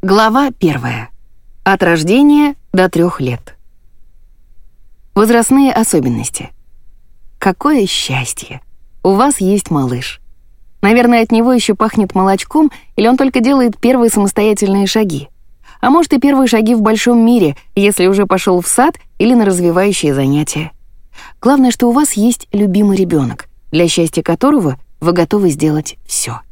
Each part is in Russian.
Глава первая. От рождения до трех лет. Возрастные особенности. Какое счастье! У вас есть малыш. Наверное, от него еще пахнет молочком, или он только делает первые самостоятельные шаги. А может и первые шаги в большом мире, если уже пошел в сад или на развивающие занятия. Главное, что у вас есть любимый ребенок, для счастья которого вы готовы сделать все.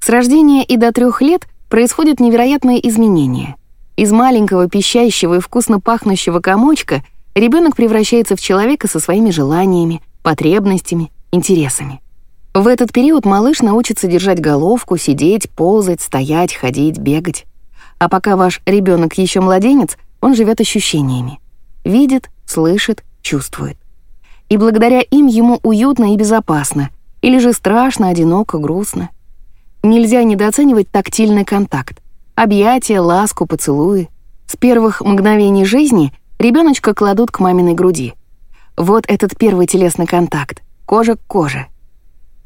С рождения и до трех лет происходят невероятные изменения. Из маленького пищащего и вкусно пахнущего комочка ребенок превращается в человека со своими желаниями, потребностями, интересами. В этот период малыш научится держать головку, сидеть, ползать, стоять, ходить, бегать. А пока ваш ребенок еще младенец, он живет ощущениями. Видит, слышит, чувствует. И благодаря им ему уютно и безопасно, или же страшно, одиноко, грустно. Нельзя недооценивать тактильный контакт. Объятия, ласку, поцелуи. С первых мгновений жизни ребеночка кладут к маминой груди. Вот этот первый телесный контакт, кожа к коже.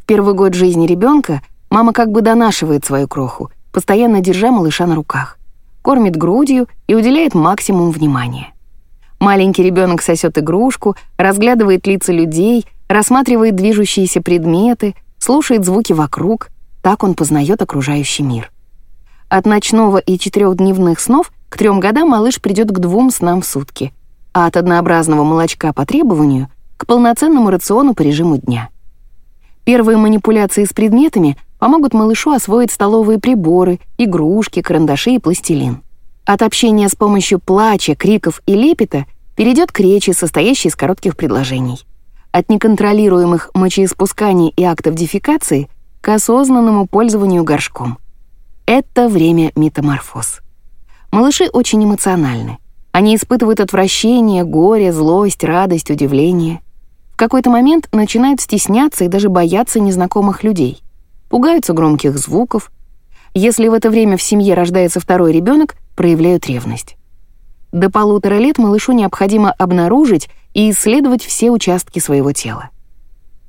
В первый год жизни ребенка мама как бы донашивает свою кроху, постоянно держа малыша на руках, кормит грудью и уделяет максимум внимания. Маленький ребенок сосет игрушку, разглядывает лица людей, рассматривает движущиеся предметы, слушает звуки вокруг — так он познает окружающий мир. От ночного и четырехдневных снов к трем годам малыш придет к двум снам в сутки, а от однообразного молочка по требованию к полноценному рациону по режиму дня. Первые манипуляции с предметами помогут малышу освоить столовые приборы, игрушки, карандаши и пластилин. От общения с помощью плача, криков и лепета перейдет к речи, состоящей из коротких предложений. От неконтролируемых мочеиспусканий и актов дефекации к осознанному пользованию горшком. Это время метаморфоз. Малыши очень эмоциональны. Они испытывают отвращение, горе, злость, радость, удивление. В какой-то момент начинают стесняться и даже бояться незнакомых людей. Пугаются громких звуков. Если в это время в семье рождается второй ребенок, проявляют ревность. До полутора лет малышу необходимо обнаружить и исследовать все участки своего тела.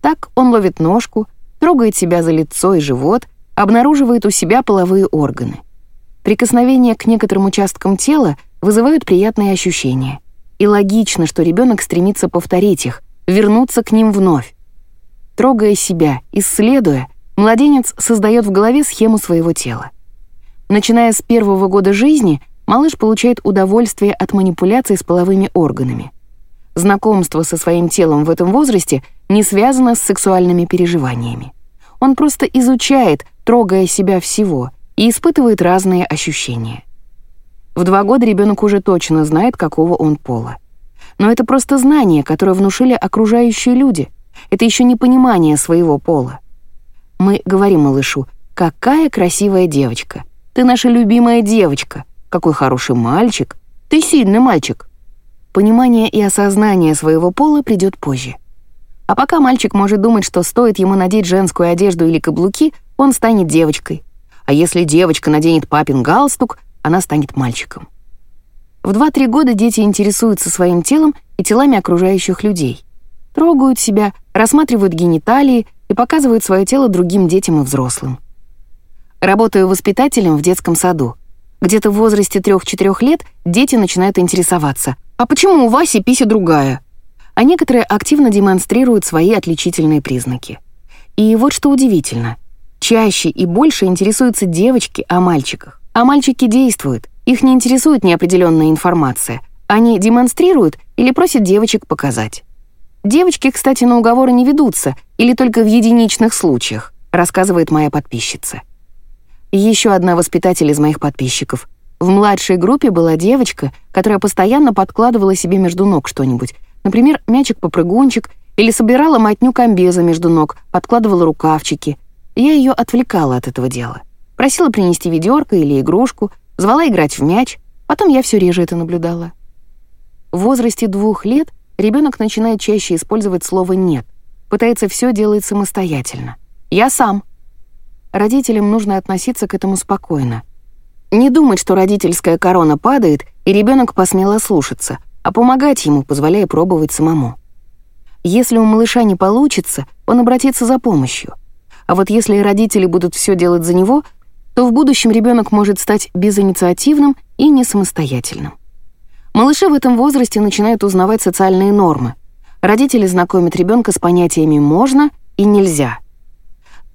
Так он ловит ножку, трогает себя за лицо и живот, обнаруживает у себя половые органы. Прикосновения к некоторым участкам тела вызывают приятные ощущения. И логично, что ребенок стремится повторить их, вернуться к ним вновь. Трогая себя, исследуя, младенец создает в голове схему своего тела. Начиная с первого года жизни, малыш получает удовольствие от манипуляций с половыми органами. Знакомство со своим телом в этом возрасте не связано с сексуальными переживаниями. Он просто изучает, трогая себя всего, и испытывает разные ощущения. В два года ребенок уже точно знает, какого он пола. Но это просто знание, которое внушили окружающие люди. Это еще не понимание своего пола. Мы говорим малышу, «Какая красивая девочка! Ты наша любимая девочка! Какой хороший мальчик! Ты сильный мальчик!» Понимание и осознание своего пола придет позже. А пока мальчик может думать, что стоит ему надеть женскую одежду или каблуки, он станет девочкой. А если девочка наденет папин галстук, она станет мальчиком. В 2-3 года дети интересуются своим телом и телами окружающих людей. Трогают себя, рассматривают гениталии и показывают свое тело другим детям и взрослым. Работаю воспитателем в детском саду. Где-то в возрасте 3-4 лет дети начинают интересоваться, а почему у Васи пися другая? А некоторые активно демонстрируют свои отличительные признаки. И вот что удивительно. Чаще и больше интересуются девочки о мальчиках. А мальчики действуют, их не интересует неопределенная информация. Они демонстрируют или просят девочек показать. Девочки, кстати, на уговоры не ведутся или только в единичных случаях, рассказывает моя подписчица. Еще одна воспитатель из моих подписчиков. В младшей группе была девочка, которая постоянно подкладывала себе между ног что-нибудь. Например, мячик-попрыгунчик или собирала мотню комбеза между ног, подкладывала рукавчики. Я ее отвлекала от этого дела. Просила принести ведерко или игрушку, звала играть в мяч, потом я все реже это наблюдала. В возрасте двух лет ребенок начинает чаще использовать слово «нет», пытается все делать самостоятельно. «Я сам», родителям нужно относиться к этому спокойно. Не думать, что родительская корона падает, и ребенок посмело слушаться, а помогать ему, позволяя пробовать самому. Если у малыша не получится, он обратится за помощью. А вот если родители будут все делать за него, то в будущем ребенок может стать безинициативным и не самостоятельным. Малыши в этом возрасте начинают узнавать социальные нормы. Родители знакомят ребенка с понятиями «можно» и «нельзя».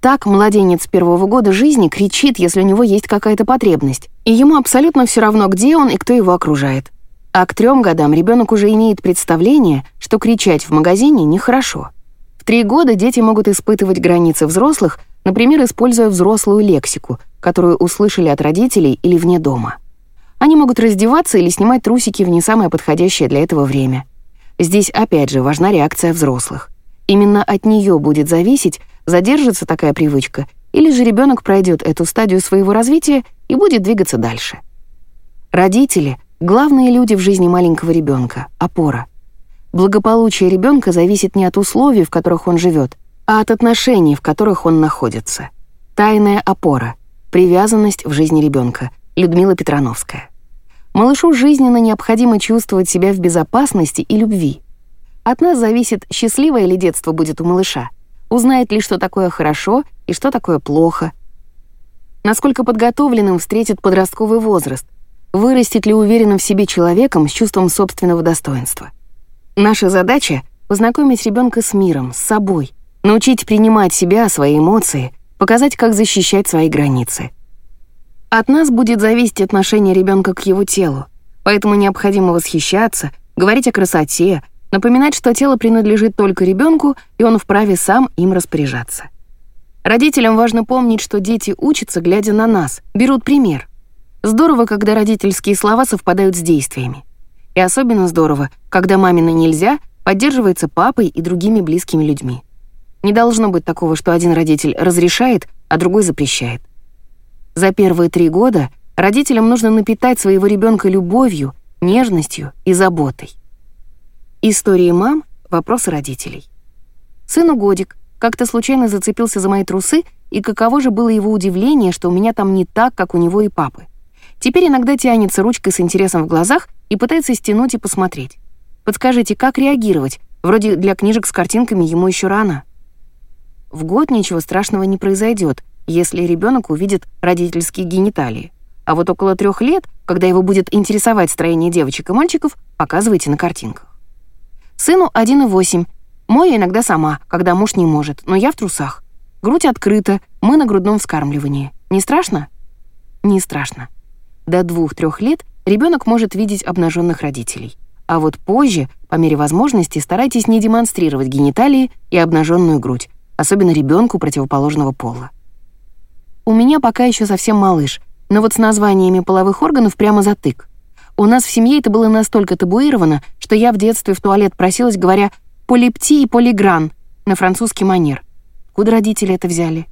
Так младенец первого года жизни кричит, если у него есть какая-то потребность, и ему абсолютно все равно, где он и кто его окружает. А к трем годам ребенок уже имеет представление, что кричать в магазине нехорошо. В три года дети могут испытывать границы взрослых, например, используя взрослую лексику, которую услышали от родителей или вне дома. Они могут раздеваться или снимать трусики в не самое подходящее для этого время. Здесь опять же важна реакция взрослых. Именно от нее будет зависеть, задержится такая привычка, или же ребенок пройдет эту стадию своего развития и будет двигаться дальше. Родители — главные люди в жизни маленького ребенка, опора. Благополучие ребенка зависит не от условий, в которых он живет, а от отношений, в которых он находится. Тайная опора, привязанность в жизни ребенка. Людмила Петрановская. Малышу жизненно необходимо чувствовать себя в безопасности и любви. От нас зависит, счастливое ли детство будет у малыша, узнает ли, что такое хорошо и что такое плохо, насколько подготовленным встретит подростковый возраст, вырастет ли уверенным в себе человеком с чувством собственного достоинства. Наша задача — познакомить ребенка с миром, с собой, научить принимать себя, свои эмоции, показать, как защищать свои границы. От нас будет зависеть отношение ребенка к его телу, поэтому необходимо восхищаться, говорить о красоте, напоминать, что тело принадлежит только ребенку, и он вправе сам им распоряжаться. Родителям важно помнить, что дети учатся, глядя на нас, берут пример. Здорово, когда родительские слова совпадают с действиями. И особенно здорово, когда мамина «нельзя» поддерживается папой и другими близкими людьми. Не должно быть такого, что один родитель разрешает, а другой запрещает. За первые три года родителям нужно напитать своего ребенка любовью, нежностью и заботой. Истории мам — вопросы родителей. Сыну годик, как-то случайно зацепился за мои трусы, и каково же было его удивление, что у меня там не так, как у него и папы. Теперь иногда тянется ручкой с интересом в глазах и пытается стянуть и посмотреть. Подскажите, как реагировать? Вроде для книжек с картинками ему еще рано. В год ничего страшного не произойдет, если ребенок увидит родительские гениталии. А вот около трех лет, когда его будет интересовать строение девочек и мальчиков, показывайте на картинках. Сыну 1,8. Мою иногда сама, когда муж не может, но я в трусах. Грудь открыта, мы на грудном вскармливании. Не страшно? Не страшно. До двух-трех лет ребенок может видеть обнаженных родителей. А вот позже, по мере возможности, старайтесь не демонстрировать гениталии и обнаженную грудь, особенно ребенку противоположного пола. У меня пока еще совсем малыш, но вот с названиями половых органов прямо затык. У нас в семье это было настолько табуировано, что я в детстве в туалет просилась, говоря «полипти» и «полигран» на французский манер. Куда родители это взяли?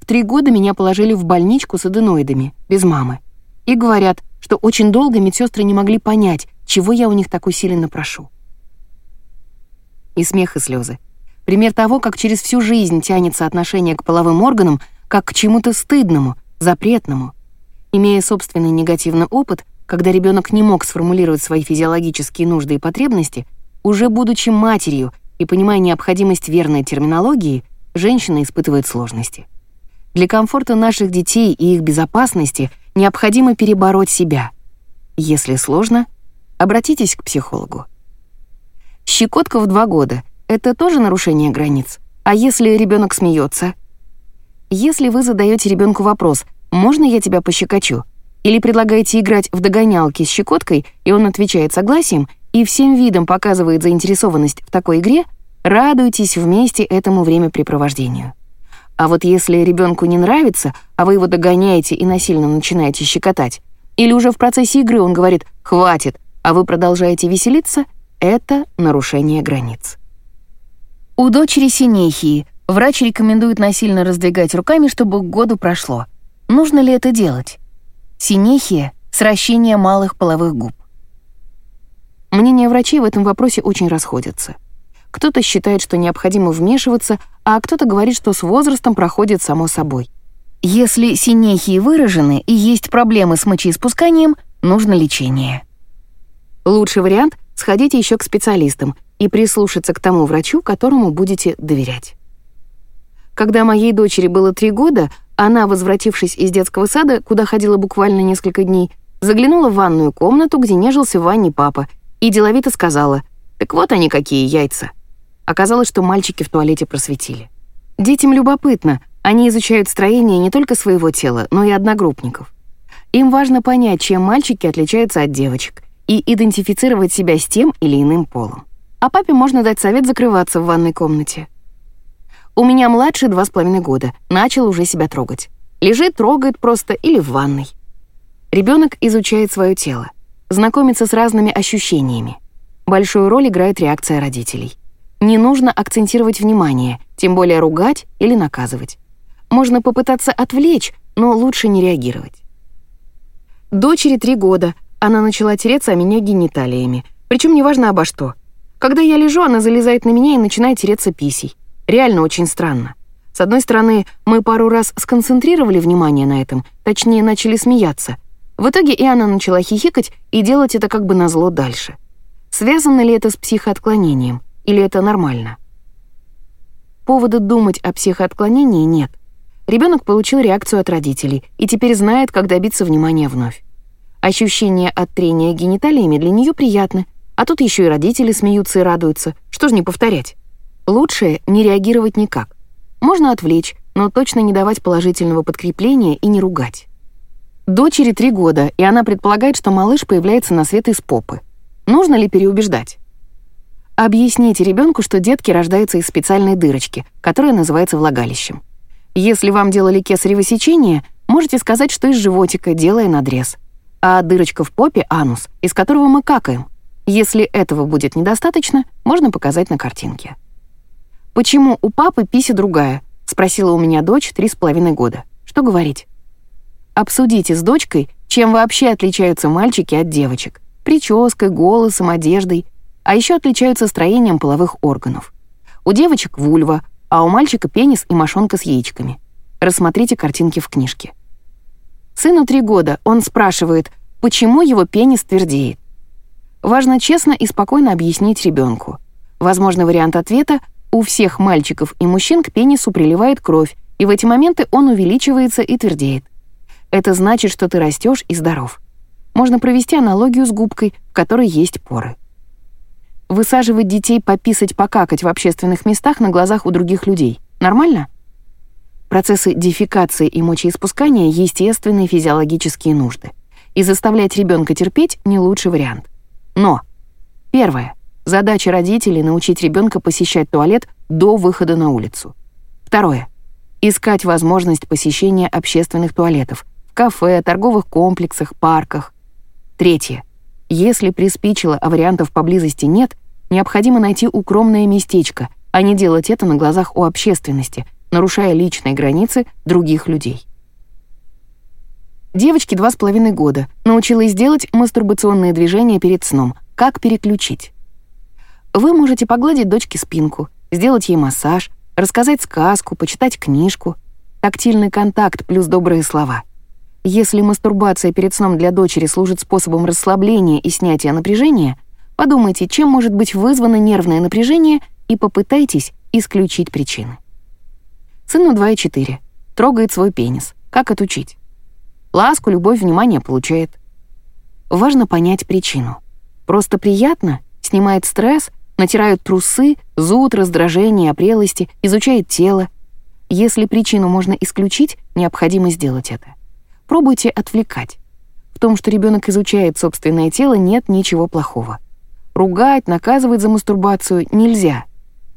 В три года меня положили в больничку с аденоидами, без мамы. И говорят, что очень долго медсестры не могли понять, чего я у них так усиленно прошу. И смех, и слезы. Пример того, как через всю жизнь тянется отношение к половым органам — как к чему-то стыдному, запретному. Имея собственный негативный опыт, когда ребенок не мог сформулировать свои физиологические нужды и потребности, уже будучи матерью и понимая необходимость верной терминологии, женщина испытывает сложности. Для комфорта наших детей и их безопасности необходимо перебороть себя. Если сложно, обратитесь к психологу. Щекотка в два года — это тоже нарушение границ? А если ребенок смеется? Если вы задаете ребенку вопрос «Можно я тебя пощекочу?» Или предлагаете играть в догонялки с щекоткой, и он отвечает согласием и всем видом показывает заинтересованность в такой игре, радуйтесь вместе этому времяпрепровождению. А вот если ребенку не нравится, а вы его догоняете и насильно начинаете щекотать, или уже в процессе игры он говорит «хватит», а вы продолжаете веселиться, это нарушение границ. У дочери Синехии Врач рекомендует насильно раздвигать руками, чтобы к году прошло. Нужно ли это делать? Синехия — сращение малых половых губ. Мнения врачей в этом вопросе очень расходятся. Кто-то считает, что необходимо вмешиваться, а кто-то говорит, что с возрастом проходит само собой. Если синехии выражены и есть проблемы с мочеиспусканием, нужно лечение. Лучший вариант — сходите еще к специалистам и прислушаться к тому врачу, которому будете доверять. Когда моей дочери было три года, Она, возвратившись из детского сада, куда ходила буквально несколько дней, заглянула в ванную комнату, где нежился в ванне папа, и деловито сказала «Так вот они какие яйца». Оказалось, что мальчики в туалете просветили. Детям любопытно, они изучают строение не только своего тела, но и одногруппников. Им важно понять, чем мальчики отличаются от девочек, и идентифицировать себя с тем или иным полом. А папе можно дать совет закрываться в ванной комнате. У меня младший два с половиной года, начал уже себя трогать. Лежит, трогает просто или в ванной. Ребенок изучает свое тело, знакомится с разными ощущениями. Большую роль играет реакция родителей. Не нужно акцентировать внимание, тем более ругать или наказывать. Можно попытаться отвлечь, но лучше не реагировать. Дочери три года. Она начала тереться о меня гениталиями. Причем неважно обо что. Когда я лежу, она залезает на меня и начинает тереться писей. Реально очень странно. С одной стороны, мы пару раз сконцентрировали внимание на этом, точнее, начали смеяться. В итоге и она начала хихикать и делать это как бы назло дальше. Связано ли это с психоотклонением? Или это нормально? Повода думать о психоотклонении нет. Ребенок получил реакцию от родителей и теперь знает, как добиться внимания вновь. Ощущение от трения гениталиями для нее приятны, а тут еще и родители смеются и радуются. Что ж не повторять? Лучше не реагировать никак. Можно отвлечь, но точно не давать положительного подкрепления и не ругать. Дочери три года, и она предполагает, что малыш появляется на свет из попы. Нужно ли переубеждать? Объясните ребенку, что детки рождаются из специальной дырочки, которая называется влагалищем. Если вам делали кесарево сечение, можете сказать, что из животика, делая надрез. А дырочка в попе — анус, из которого мы какаем. Если этого будет недостаточно, можно показать на картинке. «Почему у папы писи другая?» — спросила у меня дочь три с половиной года. Что говорить? Обсудите с дочкой, чем вообще отличаются мальчики от девочек прической, голосом, одеждой, а еще отличаются строением половых органов. У девочек вульва, а у мальчика пенис и мошонка с яичками. Рассмотрите картинки в книжке. Сыну три года, он спрашивает, почему его пенис твердеет. Важно честно и спокойно объяснить ребенку. Возможный вариант ответа — у всех мальчиков и мужчин к пенису приливает кровь, и в эти моменты он увеличивается и твердеет. Это значит, что ты растешь и здоров. Можно провести аналогию с губкой, в которой есть поры. Высаживать детей пописать-покакать в общественных местах на глазах у других людей нормально? Процессы дефекации и мочеиспускания — естественные физиологические нужды. И заставлять ребенка терпеть — не лучший вариант. Но, первое, задача родителей — научить ребенка посещать туалет до выхода на улицу. Второе, искать возможность посещения общественных туалетов в кафе, торговых комплексах, парках. Третье. Если приспичило, а вариантов поблизости нет, необходимо найти укромное местечко, а не делать это на глазах у общественности, нарушая личные границы других людей. Девочке два с половиной года. Научилась делать мастурбационные движения перед сном. Как переключить? Вы можете погладить дочке спинку, сделать ей массаж, рассказать сказку, почитать книжку. Тактильный контакт плюс добрые слова — если мастурбация перед сном для дочери служит способом расслабления и снятия напряжения, подумайте, чем может быть вызвано нервное напряжение и попытайтесь исключить причины. Сыну 2,4. Трогает свой пенис. Как отучить? Ласку, любовь, внимание получает. Важно понять причину. Просто приятно, снимает стресс, натирают трусы, зуд, раздражение, опрелости, изучает тело. Если причину можно исключить, необходимо сделать это. Пробуйте отвлекать. В том, что ребенок изучает собственное тело, нет ничего плохого. Ругать, наказывать за мастурбацию нельзя.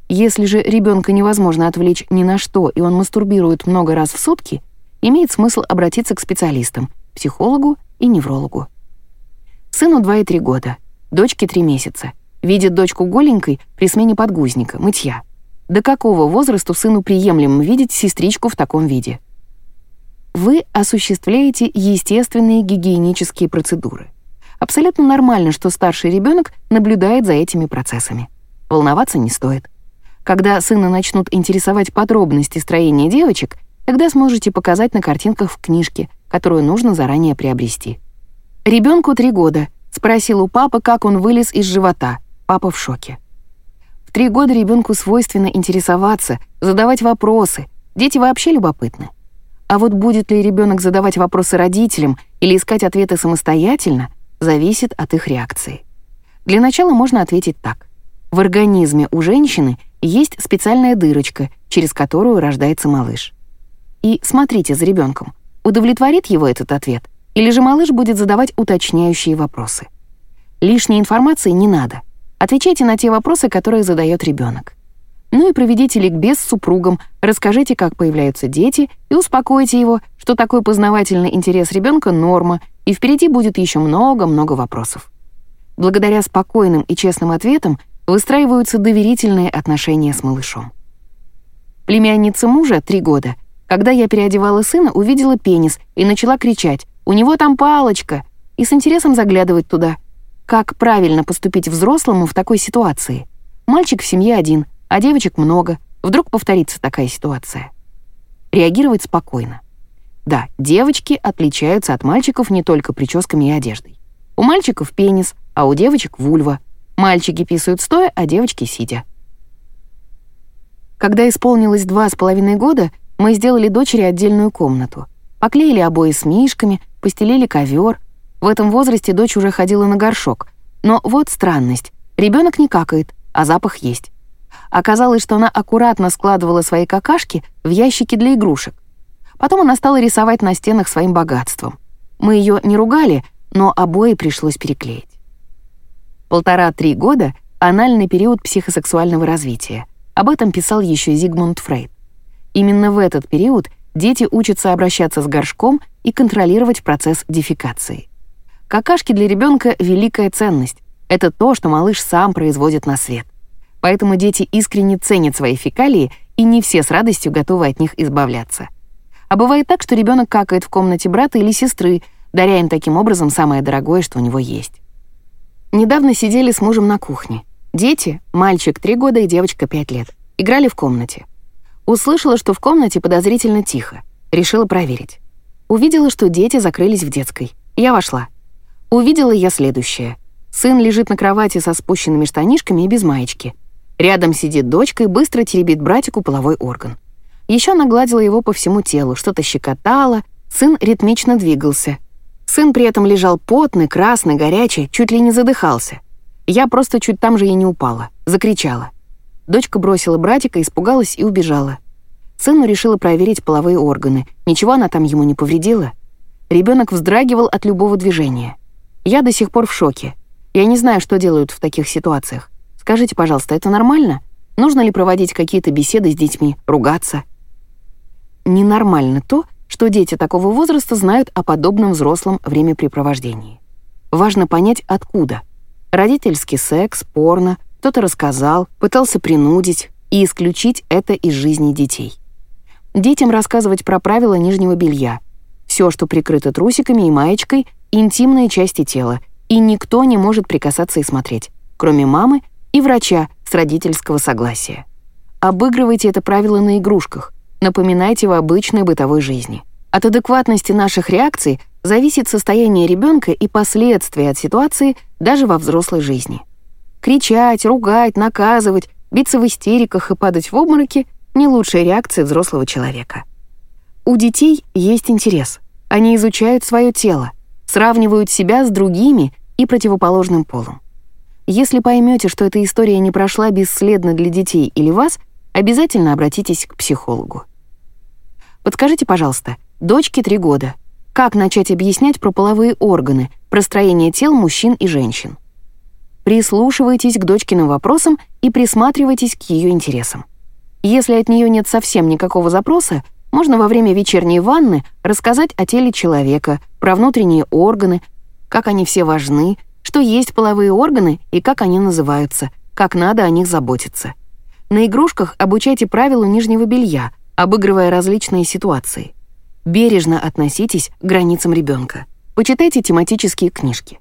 Если же ребенка невозможно отвлечь ни на что, и он мастурбирует много раз в сутки, имеет смысл обратиться к специалистам, психологу и неврологу. Сыну 2 и 3 года, дочке 3 месяца. Видит дочку голенькой при смене подгузника, мытья. До какого возраста сыну приемлемо видеть сестричку в таком виде? вы осуществляете естественные гигиенические процедуры. Абсолютно нормально, что старший ребенок наблюдает за этими процессами. Волноваться не стоит. Когда сына начнут интересовать подробности строения девочек, тогда сможете показать на картинках в книжке, которую нужно заранее приобрести. Ребенку три года. Спросил у папы, как он вылез из живота. Папа в шоке. В три года ребенку свойственно интересоваться, задавать вопросы. Дети вообще любопытны. А вот будет ли ребенок задавать вопросы родителям или искать ответы самостоятельно, зависит от их реакции. Для начала можно ответить так. В организме у женщины есть специальная дырочка, через которую рождается малыш. И смотрите за ребенком. Удовлетворит его этот ответ? Или же малыш будет задавать уточняющие вопросы? Лишней информации не надо. Отвечайте на те вопросы, которые задает ребенок. Ну и проведите ликбез с супругом, расскажите, как появляются дети, и успокойте его, что такой познавательный интерес ребенка норма, и впереди будет еще много-много вопросов. Благодаря спокойным и честным ответам выстраиваются доверительные отношения с малышом. Племянница мужа, три года, когда я переодевала сына, увидела пенис и начала кричать «У него там палочка!» и с интересом заглядывать туда. Как правильно поступить взрослому в такой ситуации? Мальчик в семье один — а девочек много. Вдруг повторится такая ситуация. Реагировать спокойно. Да, девочки отличаются от мальчиков не только прическами и одеждой. У мальчиков пенис, а у девочек вульва. Мальчики писают стоя, а девочки сидя. Когда исполнилось два с половиной года, мы сделали дочери отдельную комнату. Поклеили обои с мишками, постелили ковер. В этом возрасте дочь уже ходила на горшок. Но вот странность. Ребенок не какает, а запах есть. Оказалось, что она аккуратно складывала свои какашки в ящики для игрушек. Потом она стала рисовать на стенах своим богатством. Мы ее не ругали, но обои пришлось переклеить. Полтора-три года — анальный период психосексуального развития. Об этом писал еще Зигмунд Фрейд. Именно в этот период дети учатся обращаться с горшком и контролировать процесс дефекации. Какашки для ребенка — великая ценность. Это то, что малыш сам производит на свет поэтому дети искренне ценят свои фекалии и не все с радостью готовы от них избавляться. А бывает так, что ребенок какает в комнате брата или сестры, даря им таким образом самое дорогое, что у него есть. Недавно сидели с мужем на кухне. Дети, мальчик 3 года и девочка 5 лет, играли в комнате. Услышала, что в комнате подозрительно тихо. Решила проверить. Увидела, что дети закрылись в детской. Я вошла. Увидела я следующее. Сын лежит на кровати со спущенными штанишками и без маечки. Рядом сидит дочка и быстро теребит братику половой орган. Еще она гладила его по всему телу, что-то щекотала, сын ритмично двигался. Сын при этом лежал потный, красный, горячий, чуть ли не задыхался. Я просто чуть там же и не упала, закричала. Дочка бросила братика, испугалась и убежала. Сыну решила проверить половые органы. Ничего она там ему не повредила. Ребенок вздрагивал от любого движения. Я до сих пор в шоке. Я не знаю, что делают в таких ситуациях. Скажите, пожалуйста, это нормально? Нужно ли проводить какие-то беседы с детьми, ругаться? Ненормально то, что дети такого возраста знают о подобном взрослом времяпрепровождении. Важно понять, откуда. Родительский секс, порно, кто-то рассказал, пытался принудить и исключить это из жизни детей. Детям рассказывать про правила нижнего белья. Все, что прикрыто трусиками и маечкой, интимные части тела, и никто не может прикасаться и смотреть, кроме мамы и врача с родительского согласия. Обыгрывайте это правило на игрушках, напоминайте в обычной бытовой жизни. От адекватности наших реакций зависит состояние ребенка и последствия от ситуации даже во взрослой жизни. Кричать, ругать, наказывать, биться в истериках и падать в обмороки — не лучшая реакция взрослого человека. У детей есть интерес. Они изучают свое тело, сравнивают себя с другими и противоположным полом. Если поймете, что эта история не прошла бесследно для детей или вас, обязательно обратитесь к психологу. Подскажите, пожалуйста, дочке три года. Как начать объяснять про половые органы, про строение тел мужчин и женщин? Прислушивайтесь к дочкиным вопросам и присматривайтесь к ее интересам. Если от нее нет совсем никакого запроса, можно во время вечерней ванны рассказать о теле человека, про внутренние органы, как они все важны, что есть половые органы и как они называются, как надо о них заботиться. На игрушках обучайте правила нижнего белья, обыгрывая различные ситуации. Бережно относитесь к границам ребенка. Почитайте тематические книжки.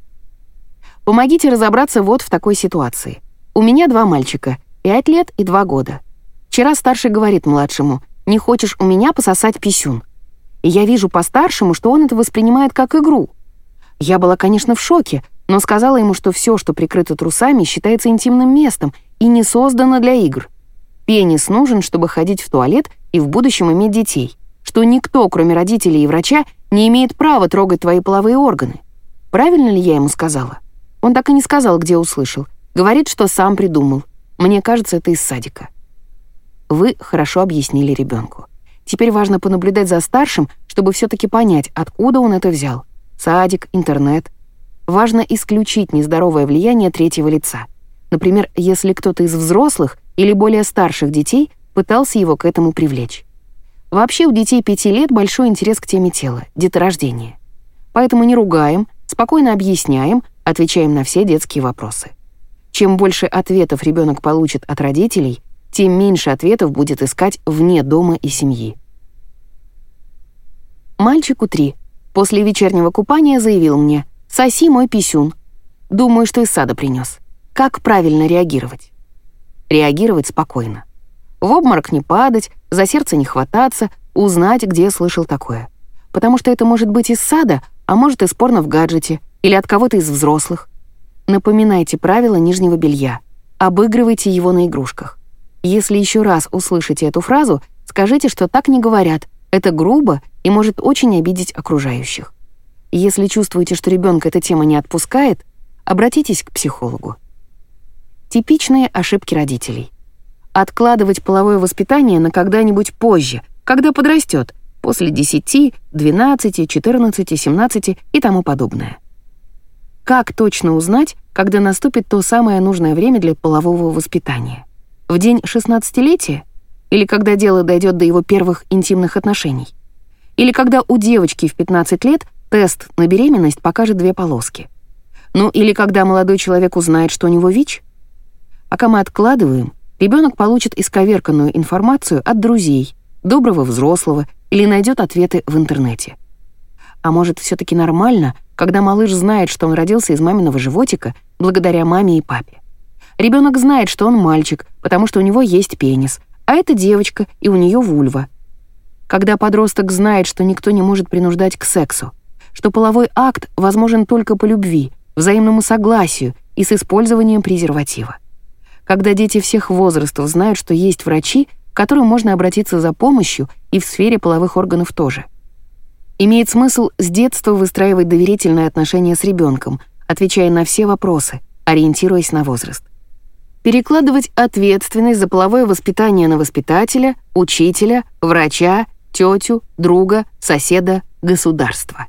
Помогите разобраться вот в такой ситуации. У меня два мальчика, 5 лет и 2 года. Вчера старший говорит младшему, «Не хочешь у меня пососать писюн?» И я вижу по старшему, что он это воспринимает как игру. Я была, конечно, в шоке, но сказала ему, что все, что прикрыто трусами, считается интимным местом и не создано для игр. Пенис нужен, чтобы ходить в туалет и в будущем иметь детей, что никто, кроме родителей и врача, не имеет права трогать твои половые органы. Правильно ли я ему сказала? Он так и не сказал, где услышал. Говорит, что сам придумал. Мне кажется, это из садика. Вы хорошо объяснили ребенку. Теперь важно понаблюдать за старшим, чтобы все-таки понять, откуда он это взял. Садик, интернет. Важно исключить нездоровое влияние третьего лица. Например, если кто-то из взрослых или более старших детей пытался его к этому привлечь. Вообще у детей 5 лет большой интерес к теме тела, деторождения. Поэтому не ругаем, спокойно объясняем, отвечаем на все детские вопросы. Чем больше ответов ребенок получит от родителей, тем меньше ответов будет искать вне дома и семьи. Мальчику три. После вечернего купания заявил мне «Соси мой писюн». Думаю, что из сада принес. Как правильно реагировать? Реагировать спокойно. В обморок не падать, за сердце не хвататься, узнать, где слышал такое. Потому что это может быть из сада, а может и спорно в гаджете или от кого-то из взрослых. Напоминайте правила нижнего белья. Обыгрывайте его на игрушках. Если еще раз услышите эту фразу, скажите, что так не говорят. Это грубо и может очень обидеть окружающих. Если чувствуете, что ребенка эта тема не отпускает, обратитесь к психологу. Типичные ошибки родителей. Откладывать половое воспитание на когда-нибудь позже, когда подрастет, после 10, 12, 14, 17 и тому подобное. Как точно узнать, когда наступит то самое нужное время для полового воспитания? В день 16-летия? Или когда дело дойдет до его первых интимных отношений? Или когда у девочки в 15 лет тест на беременность покажет две полоски? Ну или когда молодой человек узнает, что у него ВИЧ? Пока мы откладываем, ребенок получит исковерканную информацию от друзей, доброго взрослого или найдет ответы в интернете. А может, все таки нормально, когда малыш знает, что он родился из маминого животика благодаря маме и папе? Ребенок знает, что он мальчик, потому что у него есть пенис, а это девочка, и у нее вульва. Когда подросток знает, что никто не может принуждать к сексу, что половой акт возможен только по любви, взаимному согласию и с использованием презерватива. Когда дети всех возрастов знают, что есть врачи, к которым можно обратиться за помощью и в сфере половых органов тоже. Имеет смысл с детства выстраивать доверительные отношения с ребенком, отвечая на все вопросы, ориентируясь на возраст перекладывать ответственность за половое воспитание на воспитателя, учителя, врача, тетю, друга, соседа, государства.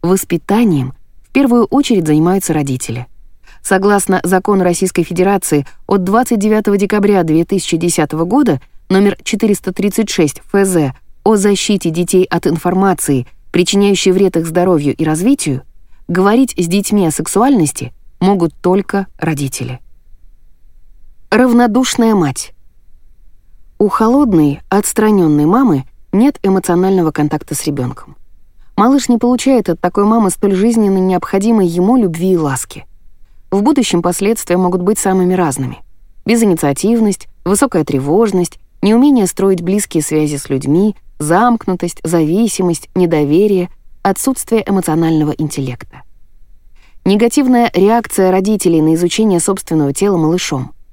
Воспитанием в первую очередь занимаются родители. Согласно закону Российской Федерации от 29 декабря 2010 года номер 436 ФЗ о защите детей от информации, причиняющей вред их здоровью и развитию, говорить с детьми о сексуальности могут только родители. Равнодушная мать. У холодной, отстраненной мамы нет эмоционального контакта с ребенком. Малыш не получает от такой мамы столь жизненно необходимой ему любви и ласки. В будущем последствия могут быть самыми разными. Безинициативность, высокая тревожность, неумение строить близкие связи с людьми, замкнутость, зависимость, недоверие, отсутствие эмоционального интеллекта. Негативная реакция родителей на изучение собственного тела малышом —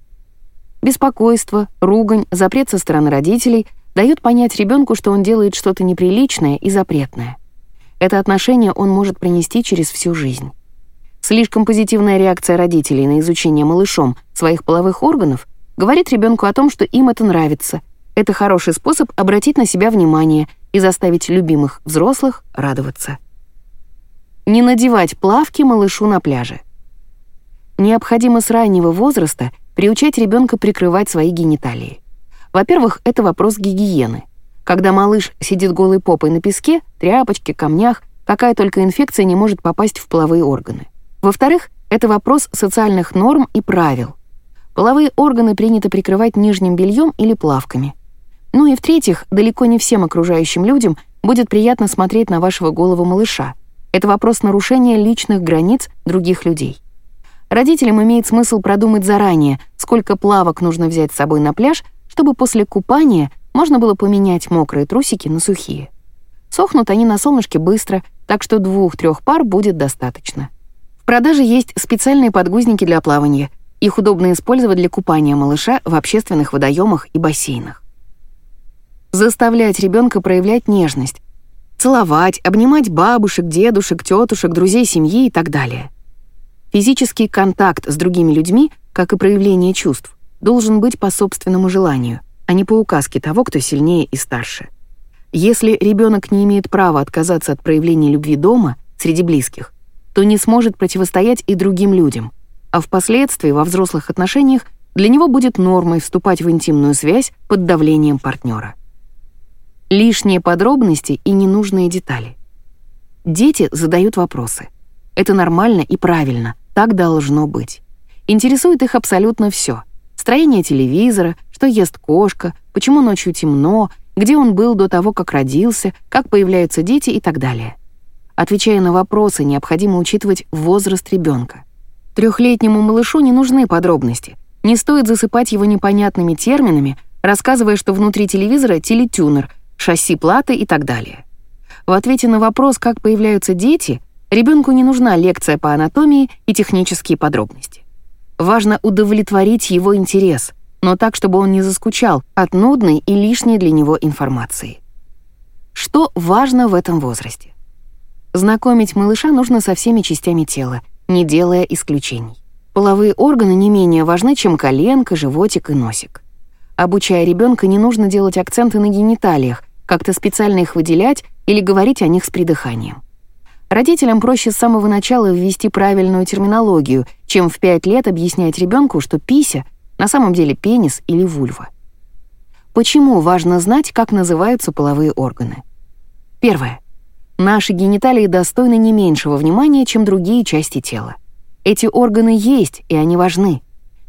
Беспокойство, ругань, запрет со стороны родителей дают понять ребенку, что он делает что-то неприличное и запретное. Это отношение он может принести через всю жизнь. Слишком позитивная реакция родителей на изучение малышом своих половых органов говорит ребенку о том, что им это нравится. Это хороший способ обратить на себя внимание и заставить любимых взрослых радоваться. Не надевать плавки малышу на пляже. Необходимо с раннего возраста приучать ребенка прикрывать свои гениталии. Во-первых, это вопрос гигиены. Когда малыш сидит голой попой на песке, тряпочке, камнях, какая только инфекция не может попасть в половые органы. Во-вторых, это вопрос социальных норм и правил. Половые органы принято прикрывать нижним бельем или плавками. Ну и в-третьих, далеко не всем окружающим людям будет приятно смотреть на вашего голого малыша. Это вопрос нарушения личных границ других людей. Родителям имеет смысл продумать заранее, сколько плавок нужно взять с собой на пляж, чтобы после купания можно было поменять мокрые трусики на сухие. Сохнут они на солнышке быстро, так что двух-трех пар будет достаточно. В продаже есть специальные подгузники для плавания. Их удобно использовать для купания малыша в общественных водоемах и бассейнах. заставлять ребенка проявлять нежность, целовать, обнимать бабушек, дедушек, тетушек, друзей семьи и так далее. Физический контакт с другими людьми, как и проявление чувств, должен быть по собственному желанию, а не по указке того, кто сильнее и старше. Если ребенок не имеет права отказаться от проявления любви дома, среди близких, то не сможет противостоять и другим людям, а впоследствии во взрослых отношениях для него будет нормой вступать в интимную связь под давлением партнера. Лишние подробности и ненужные детали. Дети задают вопросы. Это нормально и правильно, так должно быть. Интересует их абсолютно все. Строение телевизора, что ест кошка, почему ночью темно, где он был до того, как родился, как появляются дети и так далее. Отвечая на вопросы, необходимо учитывать возраст ребенка. Трехлетнему малышу не нужны подробности. Не стоит засыпать его непонятными терминами, рассказывая, что внутри телевизора телетюнер, шасси платы и так далее. В ответе на вопрос, как появляются дети, Ребенку не нужна лекция по анатомии и технические подробности. Важно удовлетворить его интерес, но так, чтобы он не заскучал от нудной и лишней для него информации. Что важно в этом возрасте? Знакомить малыша нужно со всеми частями тела, не делая исключений. Половые органы не менее важны, чем коленка, животик и носик. Обучая ребенка, не нужно делать акценты на гениталиях, как-то специально их выделять или говорить о них с придыханием. Родителям проще с самого начала ввести правильную терминологию, чем в 5 лет объяснять ребенку, что пися на самом деле пенис или вульва. Почему важно знать, как называются половые органы? Первое. Наши гениталии достойны не меньшего внимания, чем другие части тела. Эти органы есть, и они важны.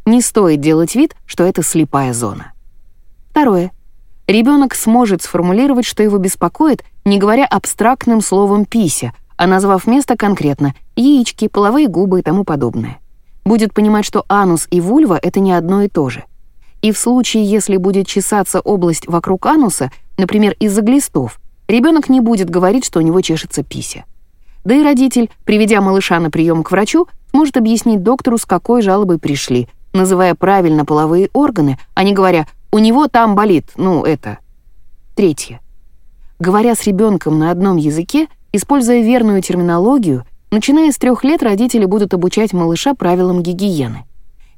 Не стоит делать вид, что это слепая зона. Второе. Ребенок сможет сформулировать, что его беспокоит, не говоря абстрактным словом «пися», а назвав место конкретно — яички, половые губы и тому подобное. Будет понимать, что анус и вульва — это не одно и то же. И в случае, если будет чесаться область вокруг ануса, например, из-за глистов, ребенок не будет говорить, что у него чешется пися. Да и родитель, приведя малыша на прием к врачу, сможет объяснить доктору, с какой жалобой пришли, называя правильно половые органы, а не говоря «у него там болит», ну, это. Третье. Говоря с ребенком на одном языке, Используя верную терминологию, начиная с трех лет родители будут обучать малыша правилам гигиены.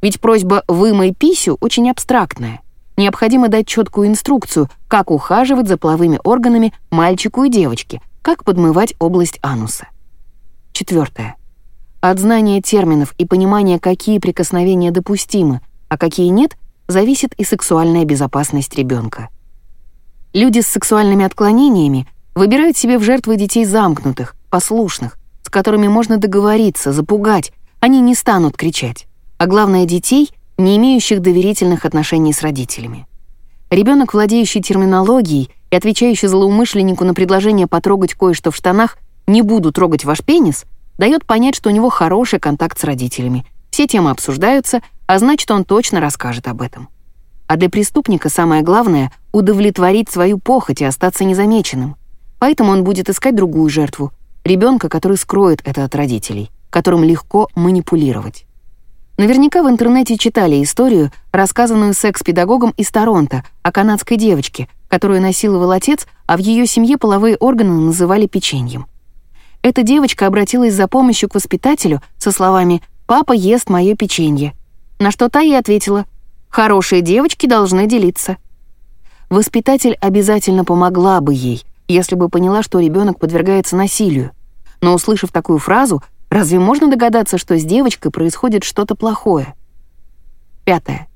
Ведь просьба «вымой писю» очень абстрактная. Необходимо дать четкую инструкцию, как ухаживать за половыми органами мальчику и девочке, как подмывать область ануса. Четвертое. От знания терминов и понимания, какие прикосновения допустимы, а какие нет, зависит и сексуальная безопасность ребенка. Люди с сексуальными отклонениями Выбирают себе в жертвы детей замкнутых, послушных, с которыми можно договориться, запугать, они не станут кричать. А главное, детей, не имеющих доверительных отношений с родителями. Ребенок, владеющий терминологией и отвечающий злоумышленнику на предложение потрогать кое-что в штанах «не буду трогать ваш пенис», дает понять, что у него хороший контакт с родителями. Все темы обсуждаются, а значит, он точно расскажет об этом. А для преступника самое главное — удовлетворить свою похоть и остаться незамеченным. Поэтому он будет искать другую жертву, ребенка, который скроет это от родителей, которым легко манипулировать. Наверняка в интернете читали историю, рассказанную секс-педагогом из Торонто, о канадской девочке, которую насиловал отец, а в ее семье половые органы называли печеньем. Эта девочка обратилась за помощью к воспитателю со словами «Папа ест мое печенье», на что та ей ответила «Хорошие девочки должны делиться». Воспитатель обязательно помогла бы ей, если бы поняла, что ребенок подвергается насилию. Но услышав такую фразу, разве можно догадаться, что с девочкой происходит что-то плохое? Пятое.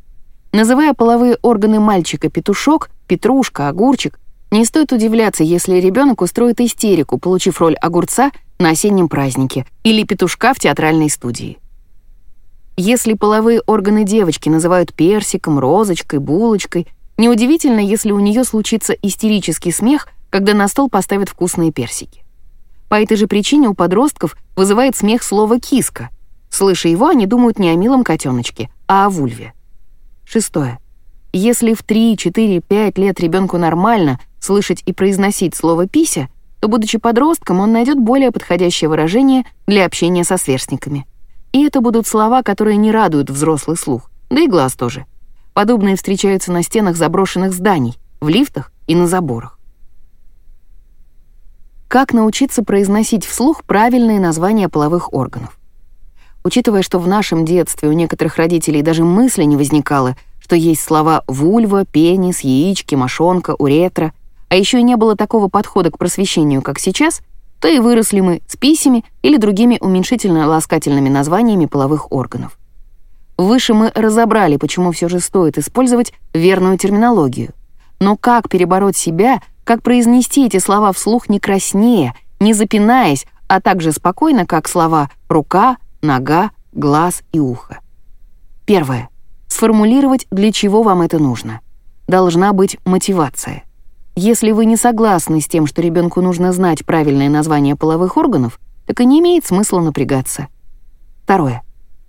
Называя половые органы мальчика петушок, петрушка, огурчик, не стоит удивляться, если ребенок устроит истерику, получив роль огурца на осеннем празднике или петушка в театральной студии. Если половые органы девочки называют персиком, розочкой, булочкой, неудивительно, если у нее случится истерический смех когда на стол поставят вкусные персики. По этой же причине у подростков вызывает смех слово «киска». Слыша его, они думают не о милом котеночке, а о вульве. Шестое. Если в 3, 4, 5 лет ребенку нормально слышать и произносить слово «пися», то, будучи подростком, он найдет более подходящее выражение для общения со сверстниками. И это будут слова, которые не радуют взрослый слух, да и глаз тоже. Подобные встречаются на стенах заброшенных зданий, в лифтах и на заборах. Как научиться произносить вслух правильные названия половых органов? Учитывая, что в нашем детстве у некоторых родителей даже мысли не возникало, что есть слова «вульва», «пенис», «яички», «мошонка», «уретра», а еще не было такого подхода к просвещению, как сейчас, то и выросли мы с писями или другими уменьшительно-ласкательными названиями половых органов. Выше мы разобрали, почему все же стоит использовать верную терминологию. Но как перебороть себя, как произнести эти слова вслух не краснея, не запинаясь, а также спокойно, как слова «рука», «нога», «глаз» и «ухо». Первое. Сформулировать, для чего вам это нужно. Должна быть мотивация. Если вы не согласны с тем, что ребенку нужно знать правильное название половых органов, так и не имеет смысла напрягаться. Второе.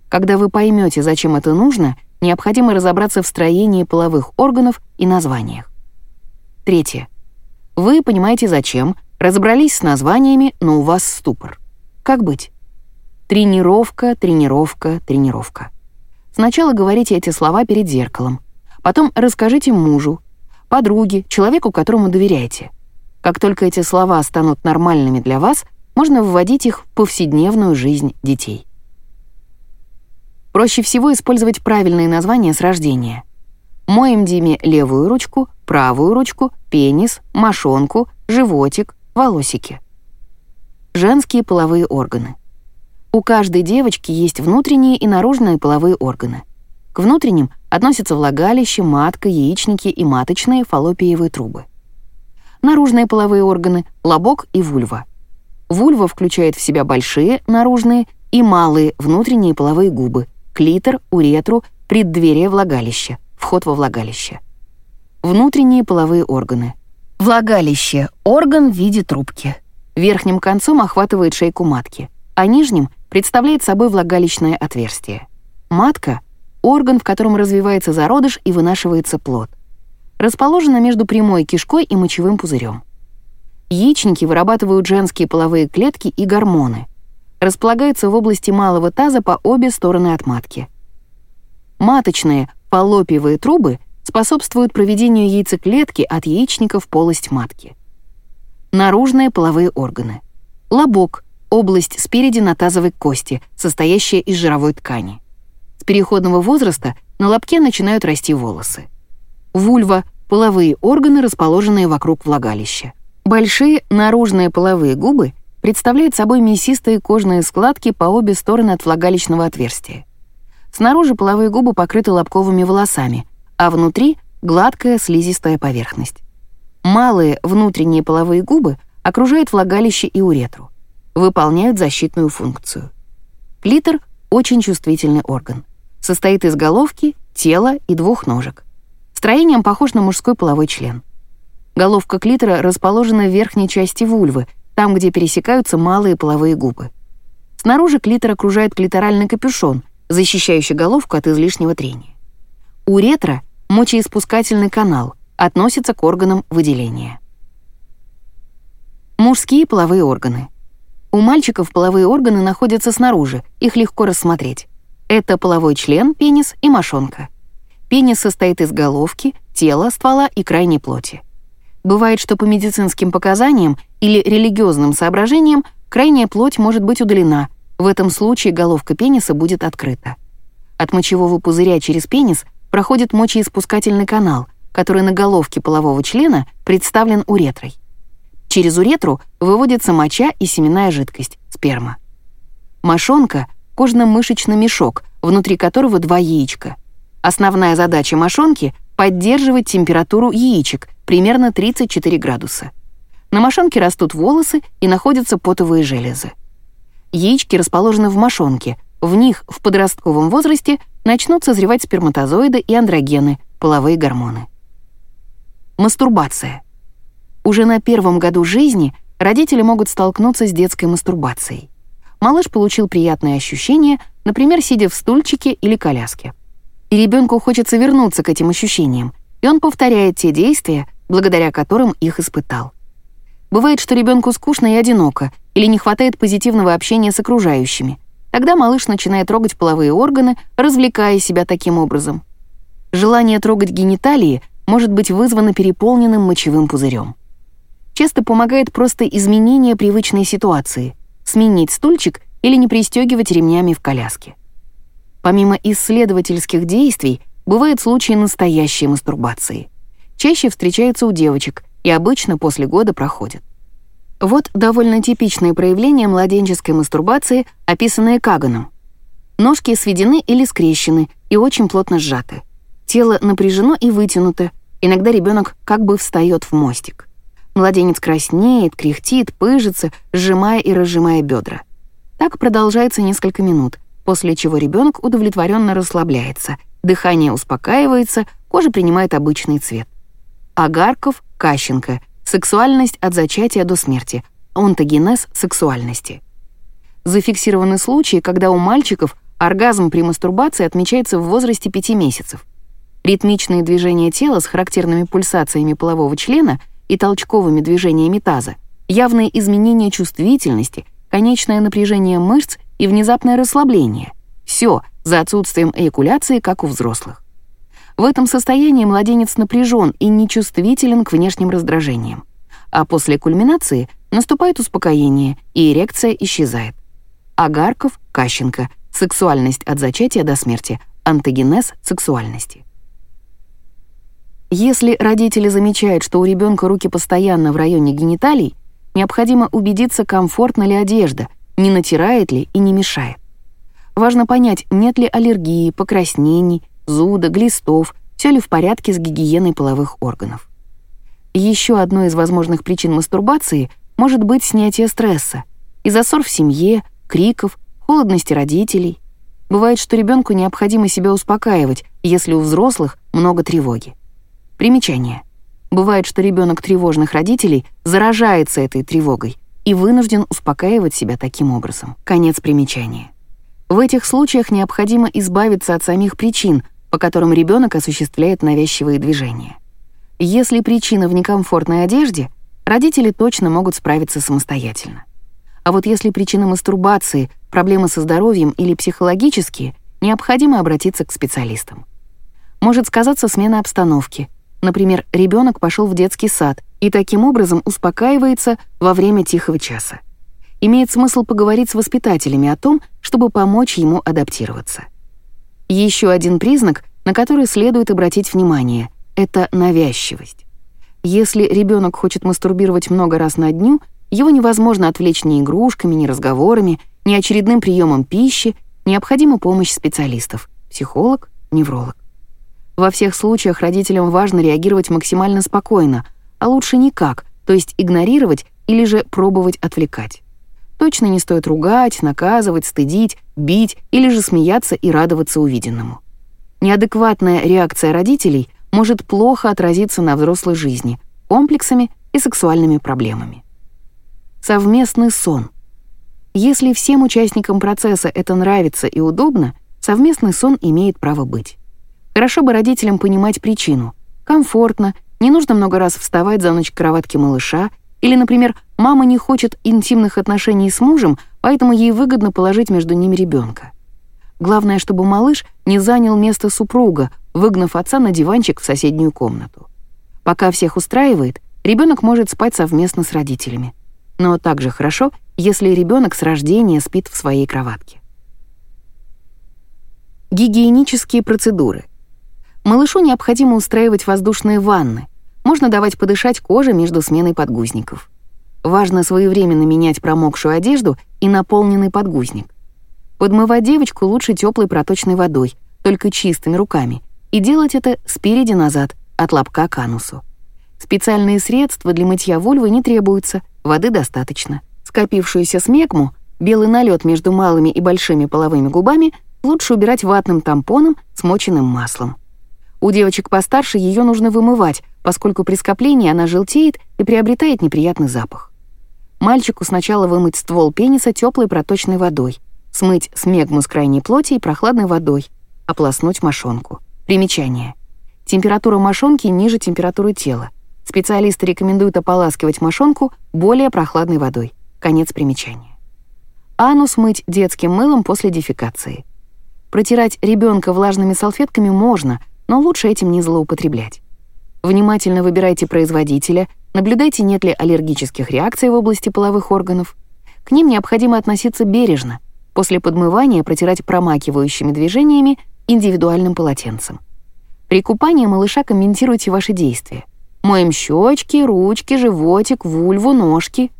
Когда вы поймете, зачем это нужно, необходимо разобраться в строении половых органов и названиях. Третье. Вы понимаете зачем, разобрались с названиями, но у вас ступор. Как быть? Тренировка, тренировка, тренировка. Сначала говорите эти слова перед зеркалом. Потом расскажите мужу, подруге, человеку, которому доверяете. Как только эти слова станут нормальными для вас, можно вводить их в повседневную жизнь детей. Проще всего использовать правильные названия с рождения. Моем Диме левую ручку, правую ручку, пенис, мошонку, животик, волосики. Женские половые органы. У каждой девочки есть внутренние и наружные половые органы. К внутренним относятся влагалище, матка, яичники и маточные фаллопиевые трубы. Наружные половые органы — лобок и вульва. Вульва включает в себя большие, наружные, и малые, внутренние половые губы, клитор, уретру, преддверие влагалища, вход во влагалище. Внутренние половые органы. Влагалище — орган в виде трубки. Верхним концом охватывает шейку матки, а нижним представляет собой влагалищное отверстие. Матка орган, в котором развивается зародыш и вынашивается плод. Расположена между прямой кишкой и мочевым пузырем. Яичники вырабатывают женские половые клетки и гормоны. Располагаются в области малого таза по обе стороны от матки. Маточные фаллопиевые трубы способствуют проведению яйцеклетки от яичника в полость матки. Наружные половые органы. Лобок — область спереди на тазовой кости, состоящая из жировой ткани. С переходного возраста на лобке начинают расти волосы. Вульва — половые органы, расположенные вокруг влагалища. Большие наружные половые губы представляют собой мясистые кожные складки по обе стороны от влагалищного отверстия. Снаружи половые губы покрыты лобковыми волосами, а внутри — гладкая слизистая поверхность. Малые внутренние половые губы окружают влагалище и уретру, выполняют защитную функцию. Клитор — очень чувствительный орган состоит из головки, тела и двух ножек. Строением похож на мужской половой член. Головка клитора расположена в верхней части вульвы, там, где пересекаются малые половые губы. Снаружи клитор окружает клиторальный капюшон, защищающий головку от излишнего трения. Уретра — мочеиспускательный канал, относится к органам выделения. Мужские половые органы. У мальчиков половые органы находятся снаружи, их легко рассмотреть. Это половой член, пенис и мошонка. Пенис состоит из головки, тела, ствола и крайней плоти. Бывает, что по медицинским показаниям или религиозным соображениям крайняя плоть может быть удалена, в этом случае головка пениса будет открыта. От мочевого пузыря через пенис проходит мочеиспускательный канал, который на головке полового члена представлен уретрой. Через уретру выводится моча и семенная жидкость, сперма. Мошонка — кожно-мышечный мешок, внутри которого два яичка. Основная задача мошонки — поддерживать температуру яичек, примерно 34 градуса. На мошонке растут волосы и находятся потовые железы. Яички расположены в мошонке, в них в подростковом возрасте начнут созревать сперматозоиды и андрогены, половые гормоны. Мастурбация. Уже на первом году жизни родители могут столкнуться с детской мастурбацией малыш получил приятные ощущения, например, сидя в стульчике или коляске. И ребенку хочется вернуться к этим ощущениям, и он повторяет те действия, благодаря которым их испытал. Бывает, что ребенку скучно и одиноко, или не хватает позитивного общения с окружающими. Тогда малыш начинает трогать половые органы, развлекая себя таким образом. Желание трогать гениталии может быть вызвано переполненным мочевым пузырем. Часто помогает просто изменение привычной ситуации, сменить стульчик или не пристегивать ремнями в коляске. Помимо исследовательских действий, бывают случаи настоящей мастурбации. Чаще встречаются у девочек и обычно после года проходят. Вот довольно типичное проявление младенческой мастурбации, описанное Каганом. Ножки сведены или скрещены и очень плотно сжаты. Тело напряжено и вытянуто, иногда ребенок как бы встает в мостик. Младенец краснеет, кряхтит, пыжится, сжимая и разжимая бедра. Так продолжается несколько минут, после чего ребенок удовлетворенно расслабляется, дыхание успокаивается, кожа принимает обычный цвет. Агарков, Кащенко. Сексуальность от зачатия до смерти. Онтогенез сексуальности. Зафиксированы случаи, когда у мальчиков оргазм при мастурбации отмечается в возрасте 5 месяцев. Ритмичные движения тела с характерными пульсациями полового члена и толчковыми движениями таза, явные изменения чувствительности, конечное напряжение мышц и внезапное расслабление. Все за отсутствием эякуляции, как у взрослых. В этом состоянии младенец напряжен и нечувствителен к внешним раздражениям. А после кульминации наступает успокоение, и эрекция исчезает. Агарков, Кащенко. Сексуальность от зачатия до смерти. Антогенез сексуальности. Если родители замечают, что у ребенка руки постоянно в районе гениталий, необходимо убедиться, комфортна ли одежда, не натирает ли и не мешает. Важно понять, нет ли аллергии, покраснений, зуда, глистов, все ли в порядке с гигиеной половых органов. Еще одной из возможных причин мастурбации может быть снятие стресса из-за ссор в семье, криков, холодности родителей. Бывает, что ребенку необходимо себя успокаивать, если у взрослых много тревоги. Примечание. Бывает, что ребенок тревожных родителей заражается этой тревогой и вынужден успокаивать себя таким образом. Конец примечания. В этих случаях необходимо избавиться от самих причин, по которым ребенок осуществляет навязчивые движения. Если причина в некомфортной одежде, родители точно могут справиться самостоятельно. А вот если причина мастурбации, проблемы со здоровьем или психологические, необходимо обратиться к специалистам. Может сказаться смена обстановки — Например, ребенок пошел в детский сад и таким образом успокаивается во время тихого часа. Имеет смысл поговорить с воспитателями о том, чтобы помочь ему адаптироваться. Еще один признак, на который следует обратить внимание, это навязчивость. Если ребенок хочет мастурбировать много раз на дню, его невозможно отвлечь ни игрушками, ни разговорами, ни очередным приемом пищи, необходима помощь специалистов — психолог, невролог. Во всех случаях родителям важно реагировать максимально спокойно, а лучше никак, то есть игнорировать или же пробовать отвлекать. Точно не стоит ругать, наказывать, стыдить, бить или же смеяться и радоваться увиденному. Неадекватная реакция родителей может плохо отразиться на взрослой жизни, комплексами и сексуальными проблемами. Совместный сон. Если всем участникам процесса это нравится и удобно, совместный сон имеет право быть. Хорошо бы родителям понимать причину. Комфортно, не нужно много раз вставать за ночь к кроватке малыша, или, например, мама не хочет интимных отношений с мужем, поэтому ей выгодно положить между ними ребенка. Главное, чтобы малыш не занял место супруга, выгнав отца на диванчик в соседнюю комнату. Пока всех устраивает, ребенок может спать совместно с родителями. Но также хорошо, если ребенок с рождения спит в своей кроватке. Гигиенические процедуры. Малышу необходимо устраивать воздушные ванны. Можно давать подышать коже между сменой подгузников. Важно своевременно менять промокшую одежду и наполненный подгузник. Подмывать девочку лучше теплой проточной водой, только чистыми руками, и делать это спереди назад, от лобка к анусу. Специальные средства для мытья вульвы не требуются, воды достаточно. Скопившуюся смекму, белый налет между малыми и большими половыми губами лучше убирать ватным тампоном, смоченным маслом. У девочек постарше ее нужно вымывать, поскольку при скоплении она желтеет и приобретает неприятный запах. Мальчику сначала вымыть ствол пениса теплой проточной водой, смыть смегму с крайней плоти и прохладной водой, ополоснуть мошонку. Примечание. Температура мошонки ниже температуры тела. Специалисты рекомендуют ополаскивать мошонку более прохладной водой. Конец примечания. Анус мыть детским мылом после дефекации. Протирать ребенка влажными салфетками можно, но лучше этим не злоупотреблять. Внимательно выбирайте производителя, наблюдайте, нет ли аллергических реакций в области половых органов. К ним необходимо относиться бережно. После подмывания протирать промакивающими движениями индивидуальным полотенцем. При купании малыша комментируйте ваши действия. Моем щечки, ручки, животик, вульву, ножки.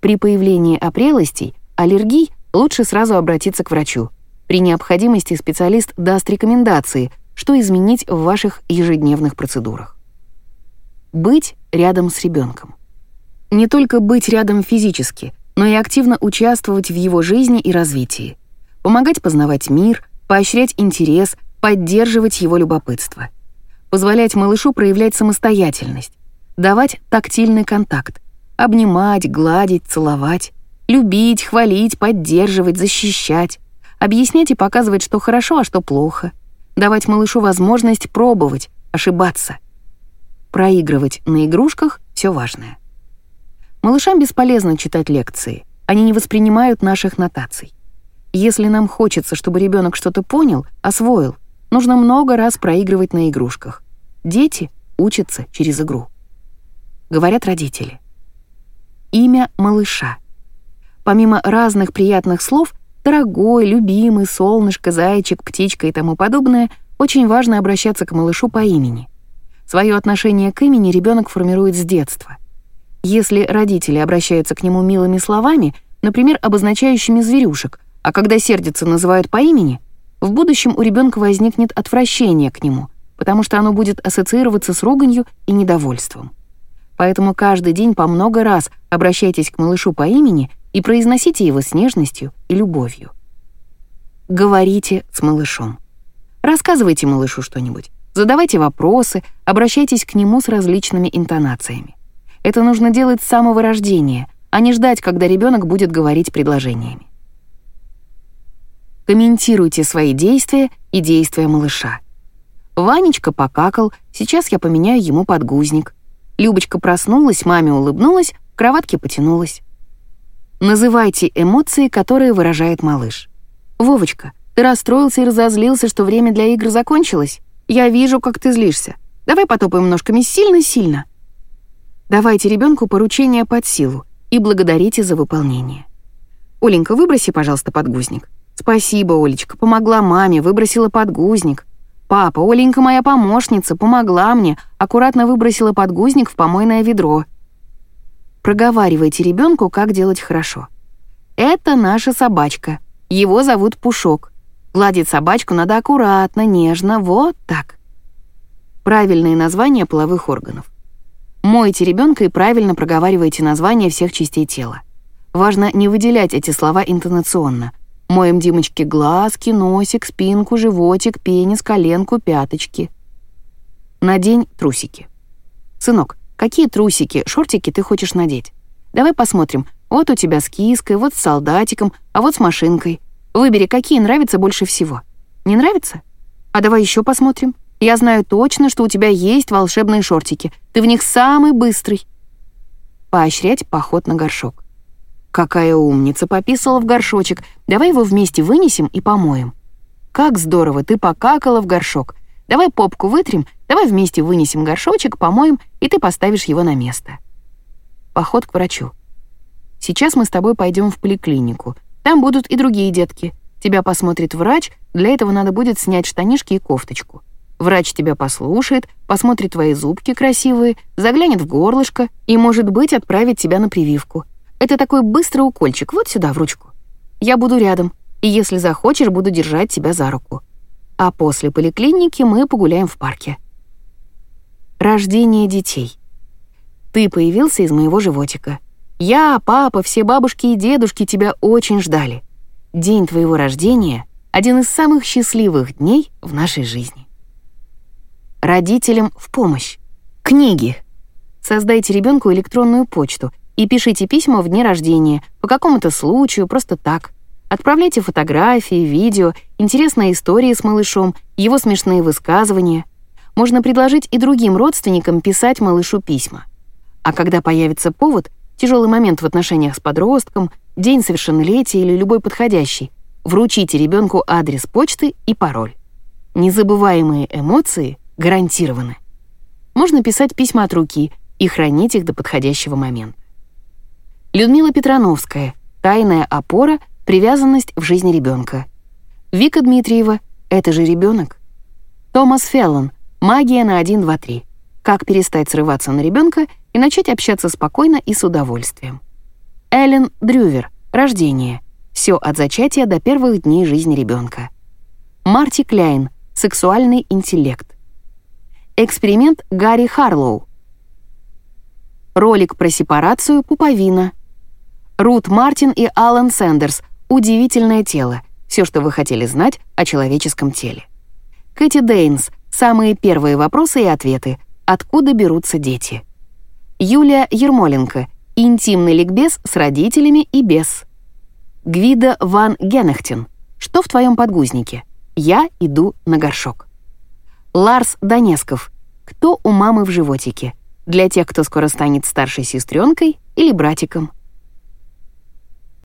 При появлении опрелостей, аллергий лучше сразу обратиться к врачу. При необходимости специалист даст рекомендации, что изменить в ваших ежедневных процедурах. Быть рядом с ребенком. Не только быть рядом физически, но и активно участвовать в его жизни и развитии. Помогать познавать мир, поощрять интерес, поддерживать его любопытство. Позволять малышу проявлять самостоятельность, давать тактильный контакт, обнимать, гладить, целовать, любить, хвалить, поддерживать, защищать, объяснять и показывать, что хорошо, а что плохо, давать малышу возможность пробовать, ошибаться. Проигрывать на игрушках — все важное. Малышам бесполезно читать лекции, они не воспринимают наших нотаций. Если нам хочется, чтобы ребенок что-то понял, освоил, нужно много раз проигрывать на игрушках. Дети учатся через игру. Говорят родители. Имя малыша. Помимо разных приятных слов, дорогой, любимый, солнышко, зайчик, птичка и тому подобное, очень важно обращаться к малышу по имени. Свое отношение к имени ребенок формирует с детства. Если родители обращаются к нему милыми словами, например, обозначающими зверюшек, а когда сердятся, называют по имени, в будущем у ребенка возникнет отвращение к нему, потому что оно будет ассоциироваться с руганью и недовольством. Поэтому каждый день по много раз обращайтесь к малышу по имени и произносите его с нежностью и любовью. Говорите с малышом. Рассказывайте малышу что-нибудь, задавайте вопросы, обращайтесь к нему с различными интонациями. Это нужно делать с самого рождения, а не ждать, когда ребенок будет говорить предложениями. Комментируйте свои действия и действия малыша. Ванечка покакал, сейчас я поменяю ему подгузник. Любочка проснулась, маме улыбнулась, в кроватке потянулась. Называйте эмоции, которые выражает малыш. «Вовочка, ты расстроился и разозлился, что время для игр закончилось? Я вижу, как ты злишься. Давай потопаем ножками сильно-сильно». Давайте ребенку поручение под силу и благодарите за выполнение. «Оленька, выброси, пожалуйста, подгузник». «Спасибо, Олечка, помогла маме, выбросила подгузник». «Папа, Оленька моя помощница, помогла мне, аккуратно выбросила подгузник в помойное ведро». Проговаривайте ребенку, как делать хорошо. «Это наша собачка. Его зовут Пушок. Гладить собачку надо аккуратно, нежно, вот так». Правильные названия половых органов. Мойте ребенка и правильно проговаривайте названия всех частей тела. Важно не выделять эти слова интонационно. Моем Димочке глазки, носик, спинку, животик, пенис, коленку, пяточки. Надень трусики. Сынок, какие трусики, шортики ты хочешь надеть? Давай посмотрим. Вот у тебя с киской, вот с солдатиком, а вот с машинкой. Выбери, какие нравятся больше всего. Не нравится? А давай еще посмотрим. Я знаю точно, что у тебя есть волшебные шортики. Ты в них самый быстрый. Поощрять поход на горшок. Какая умница, пописала в горшочек. Давай его вместе вынесем и помоем. Как здорово, ты покакала в горшок. Давай попку вытрем, давай вместе вынесем горшочек, помоем, и ты поставишь его на место. Поход к врачу. Сейчас мы с тобой пойдем в поликлинику. Там будут и другие детки. Тебя посмотрит врач, для этого надо будет снять штанишки и кофточку. Врач тебя послушает, посмотрит твои зубки красивые, заглянет в горлышко и, может быть, отправит тебя на прививку. Это такой быстрый укольчик, вот сюда, в ручку. Я буду рядом, и если захочешь, буду держать тебя за руку. А после поликлиники мы погуляем в парке. Рождение детей. Ты появился из моего животика. Я, папа, все бабушки и дедушки тебя очень ждали. День твоего рождения — один из самых счастливых дней в нашей жизни. Родителям в помощь. Книги. Создайте ребенку электронную почту и пишите письма в дни рождения, по какому-то случаю, просто так. Отправляйте фотографии, видео, интересные истории с малышом, его смешные высказывания. Можно предложить и другим родственникам писать малышу письма. А когда появится повод, тяжелый момент в отношениях с подростком, день совершеннолетия или любой подходящий, вручите ребенку адрес почты и пароль. Незабываемые эмоции гарантированы. можно писать письма от руки и хранить их до подходящего момента. Людмила Петрановская «Тайная опора. Привязанность в жизни ребенка». Вика Дмитриева «Это же ребенок». Томас Феллон «Магия на 1, 2, 3. Как перестать срываться на ребенка и начать общаться спокойно и с удовольствием». Эллен Дрювер «Рождение. Все от зачатия до первых дней жизни ребенка». Марти Кляйн «Сексуальный интеллект». Эксперимент Гарри Харлоу. Ролик про сепарацию пуповина. Рут Мартин и Алан Сэндерс «Удивительное тело. Все, что вы хотели знать о человеческом теле». Кэти Дейнс «Самые первые вопросы и ответы. Откуда берутся дети?» Юлия Ермоленко «Интимный ликбез с родителями и без». Гвида Ван Генехтин «Что в твоем подгузнике?» «Я иду на горшок». Ларс Донесков «Кто у мамы в животике?» Для тех, кто скоро станет старшей сестренкой или братиком –